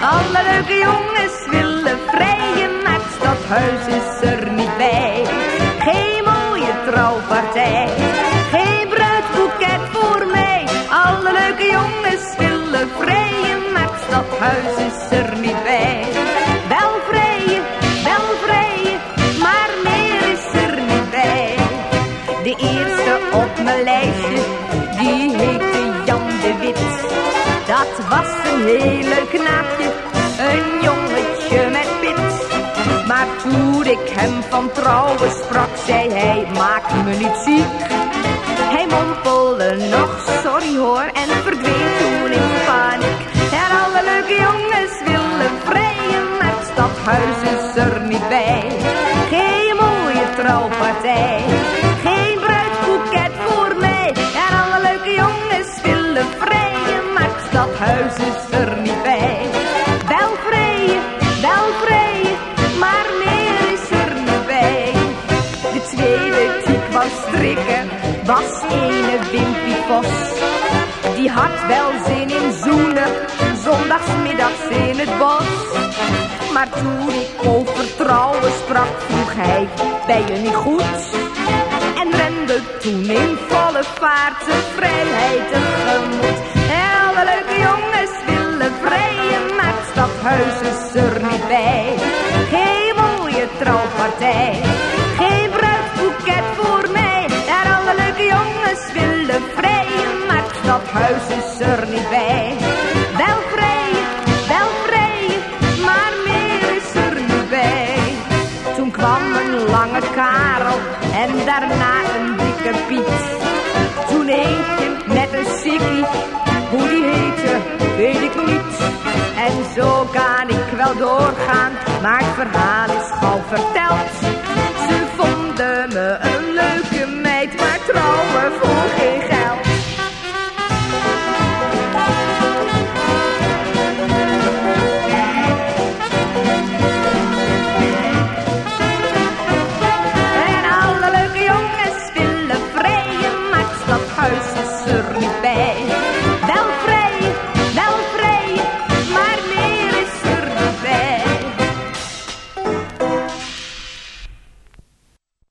Alle leuke jongens willen vrijen, maar het stadhuis is er niet bij. Op mijn lijstje, die heette Jan de Wit. Dat was een hele knaapje, een jongetje met pit. Maar toen ik hem van trouwen sprak, zei hij, maak me niet ziek. Hij mompelde nog, sorry hoor, en verdween toen in paniek. En alle leuke jongens willen vrijen, maar het stadhuis is er niet bij. Geen mooie trouwpartij, was ene Wimpy Vos. Die had wel zin in zoenen, zondagsmiddags in het bos. Maar toen ik over trouwen sprak, vroeg hij, ben je niet goed? En rende toen in volle vaart zijn vrijheid tegemoet. Stadhuis is er niet bij. Wel vrijen, wel vrijen, maar meer is er niet bij. Toen kwam een lange Karel en daarna een dikke Piet. Toen eentje met een sikkie, hoe die heette, weet ik niet. En zo kan ik wel doorgaan, maar het verhaal is gauw verteld.